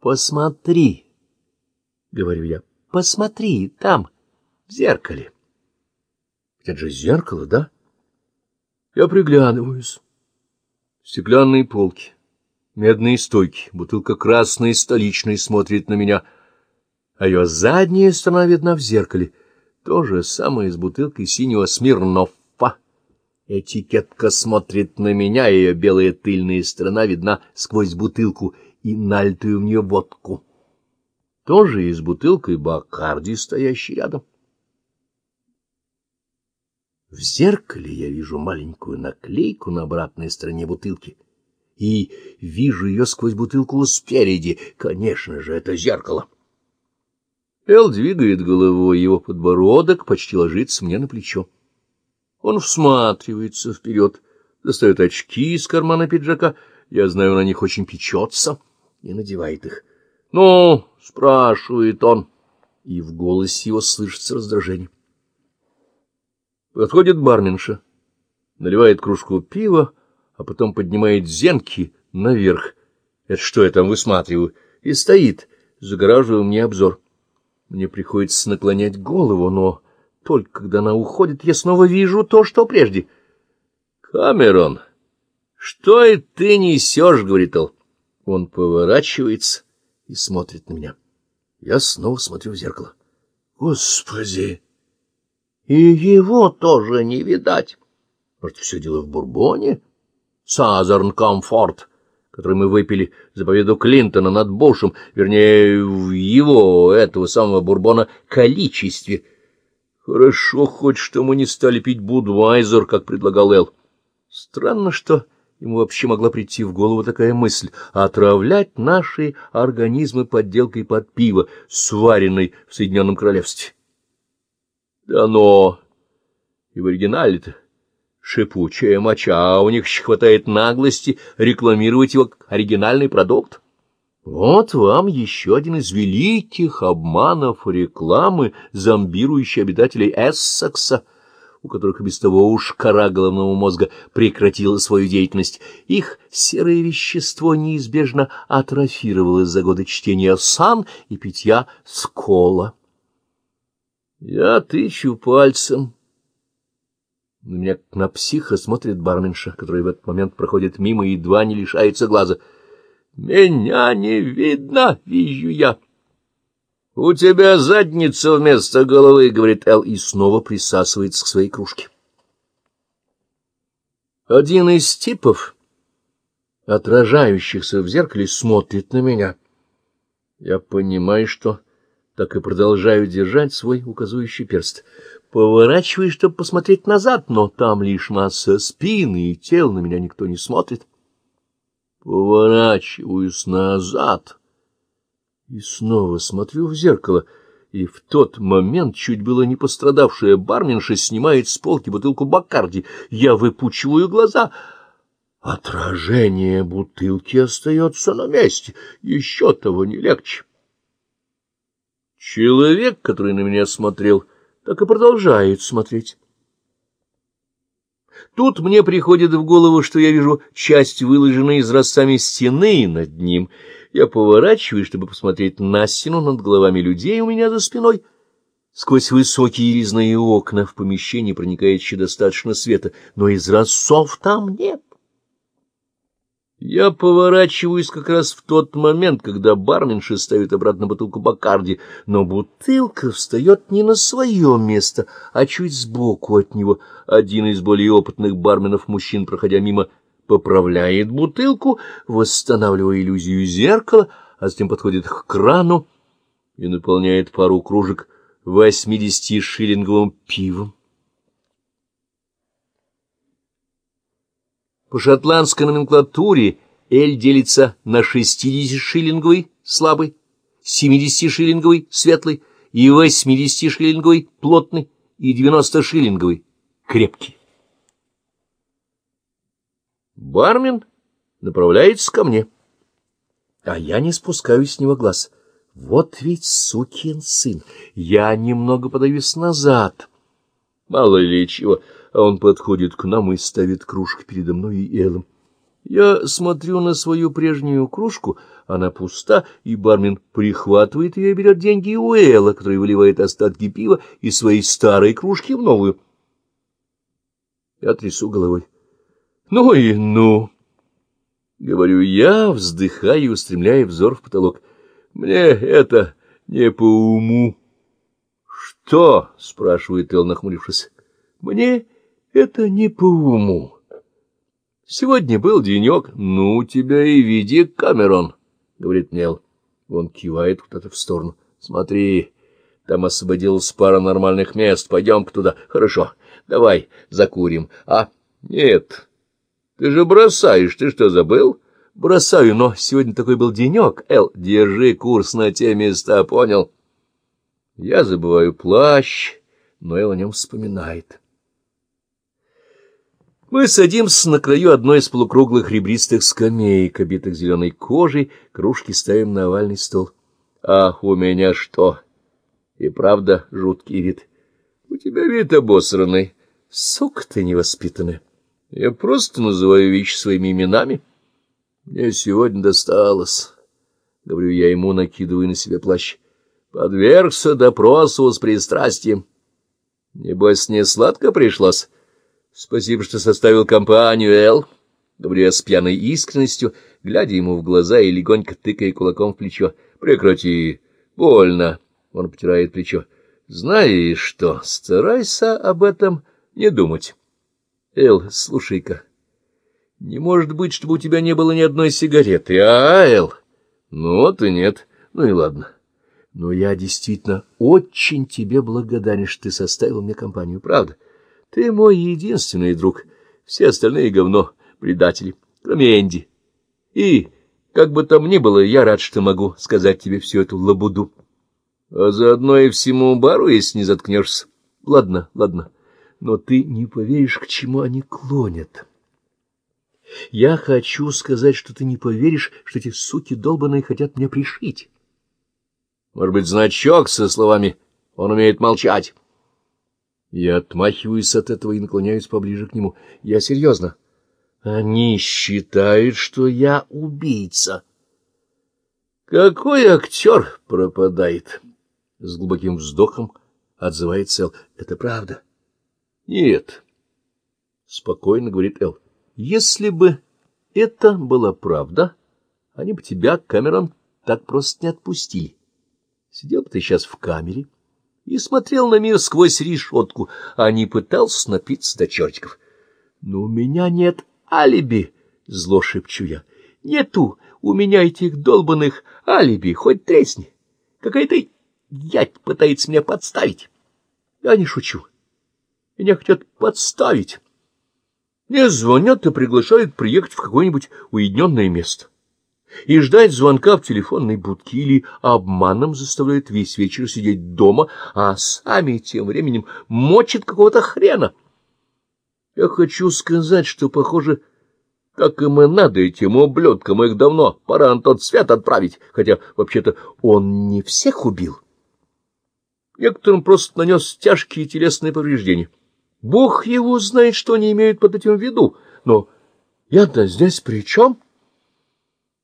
Посмотри, — говорю я, — посмотри, там, в зеркале. Это же зеркало, да? Я приглядываюсь. Стеклянные полки, медные стойки, бутылка красной столичной смотрит на меня, а ее задняя сторона видна в зеркале. То же самое с бутылкой синего Смирнова. Этикетка смотрит на меня, ее белая тыльная сторона видна сквозь бутылку и нальтую в нее водку. Тоже и с бутылкой Бакарди, стоящей рядом. В зеркале я вижу маленькую наклейку на обратной стороне бутылки и вижу ее сквозь бутылку спереди. Конечно же, это зеркало. Эл двигает головой, его подбородок почти ложится мне на плечо. Он всматривается вперед, достает очки из кармана пиджака. Я знаю, на них очень печется и надевает их. — Ну, — спрашивает он, и в голосе его слышится раздражение. Подходит барменша, наливает кружку пива, а потом поднимает зенки наверх. Это что я там высматриваю? И стоит, загораживая мне обзор. Мне приходится наклонять голову, но только когда она уходит, я снова вижу то, что прежде. — Камерон, что и ты несешь? — говорит он. Он поворачивается и смотрит на меня. Я снова смотрю в зеркало. — Господи! И его тоже не видать. Может, все дело в бурбоне? Сазерн Комфорт, который мы выпили за победу Клинтона над Бушем, вернее, в его, этого самого бурбона, количестве. Хорошо хоть, что мы не стали пить Будвайзер, как предлагал Эл. Странно, что ему вообще могла прийти в голову такая мысль — отравлять наши организмы подделкой под пиво, сваренной в Соединенном Королевстве. Да но и в оригинале-то шипучая моча, а у них еще хватает наглости рекламировать его как оригинальный продукт. Вот вам еще один из великих обманов рекламы, зомбирующей обитателей Эссекса, у которых без того уж кора головного мозга прекратила свою деятельность. Их серое вещество неизбежно атрофировалось за годы чтения сан и питья скола. Я тычу пальцем. На меня на психа смотрит барменша, который в этот момент проходит мимо и едва не лишается глаза. «Меня не видно!» — вижу я. «У тебя задница вместо головы», — говорит Эл, и снова присасывается к своей кружке. Один из типов, отражающихся в зеркале, смотрит на меня. Я понимаю, что так и продолжаю держать свой указующий перст. Поворачиваюсь, чтобы посмотреть назад, но там лишь масса спины и тел, на меня никто не смотрит. Поворачиваюсь назад и снова смотрю в зеркало, и в тот момент чуть было не пострадавшая барменша снимает с полки бутылку Бакарди. Я выпучиваю глаза. Отражение бутылки остается на месте, еще того не легче. Человек, который на меня смотрел, так и продолжает смотреть. Тут мне приходит в голову, что я вижу часть выложенной изразцами стены над ним. Я поворачиваюсь, чтобы посмотреть на стену над головами людей у меня за спиной. Сквозь высокие резные окна в помещении проникает еще достаточно света, но изразцов там нет. Я поворачиваюсь как раз в тот момент, когда барменша ставит обратно бутылку Бакарди, но бутылка встает не на свое место, а чуть сбоку от него. Один из более опытных барменов-мужчин, проходя мимо, поправляет бутылку, восстанавливая иллюзию зеркала, а затем подходит к крану и наполняет пару кружек восьмидесятишиллинговым пивом. По шотландской номенклатуре эль делится на 60-шиллинговый слабый, 70-шиллинговый светлый и 80-шиллинговый плотный и 90-шиллинговый крепкий. Бармен направляется ко мне, а я не спускаю с него глаз. Вот ведь сукин сын, я немного подаюсь назад. Мало ли чего а он подходит к нам и ставит кружку передо мной и Эллом. Я смотрю на свою прежнюю кружку, она пуста, и бармен прихватывает ее и берет деньги у Элла, который выливает остатки пива из своей старой кружки в новую. Я трясу головой. Ну и ну! Говорю я, вздыхая и устремляя взор в потолок. Мне это не по уму. Что? — спрашивает Эл, нахмурившись. Мне это не по уму. Сегодня был денек. Ну, тебя и види, Камерон, — говорит Нел. Он кивает куда-то в сторону. Смотри, там освободилась пара нормальных мест. Пойдем-ка туда. Хорошо, давай закурим. А? Нет. Ты же бросаешь. Ты что, забыл? Бросаю, но сегодня такой был денек. Эл, держи курс на те места, понял? Я забываю плащ, но Эл о нем вспоминает. Мы садимся на краю одной из полукруглых ребристых скамеек, обитых зеленой кожей, кружки ставим на овальный стол. А у меня что? И правда жуткий вид. У тебя вид обосранный. Сука ты невоспитанная. Я просто называю вещи своими именами. Мне сегодня досталось. Говорю я ему, накидывая на себя плащ. Подвергся допросу с пристрастием. Небось, не сладко пришлось. Спасибо, что составил компанию, Эл, — говорю я с пьяной искренностью, глядя ему в глаза и легонько тыкая кулаком в плечо. — Прекрати. Больно. Он потирает плечо. — Знаешь что, старайся об этом не думать. — Эл, слушай-ка, не может быть, чтобы у тебя не было ни одной сигареты, а, Эл? Ну вот и нет. Ну и ладно. Но я действительно очень тебе благодарен, что ты составил мне компанию, правда? — ты мой единственный друг, все остальные говно, предатели, кроме Энди. И, как бы там ни было, я рад, что могу сказать тебе всю эту лабуду. А заодно и всему бару, если не заткнешься. Ладно, ладно, но ты не поверишь, к чему они клонят. Я хочу сказать, что ты не поверишь, что эти суки долбаные хотят меня пришить. Может быть, значок со словами «он умеет молчать». Я отмахиваюсь от этого и наклоняюсь поближе к нему. Я серьезно. Они считают, что я убийца. Какой актер пропадает? С глубоким вздохом отзывает Эл. Это правда? Нет. Спокойно говорит Эл. Если бы это была правда, они бы тебя, Камерон, так просто не отпустили. Сидел бы ты сейчас в камере, — и смотрел на мир сквозь решетку, а не пытался напиться до чертиков. — Но у меня нет алиби, — зло шепчу я. — Нету у меня этих долбанных алиби, хоть тресни. Какая-то ядь пытается меня подставить. Я не шучу. Меня хотят подставить. Мне звонят и приглашают приехать в какое-нибудь уединенное место и ждать звонка в телефонной будке или обманом заставляют весь вечер сидеть дома, а сами тем временем мочат какого-то хрена. Я хочу сказать, что, похоже, как им и надо этим ублюдкам, их давно пора на тот свет отправить, хотя, вообще-то, он не всех убил. Некоторым просто нанес тяжкие телесные повреждения. Бог его знает, что они имеют под этим в виду, но я-то здесь при чем? —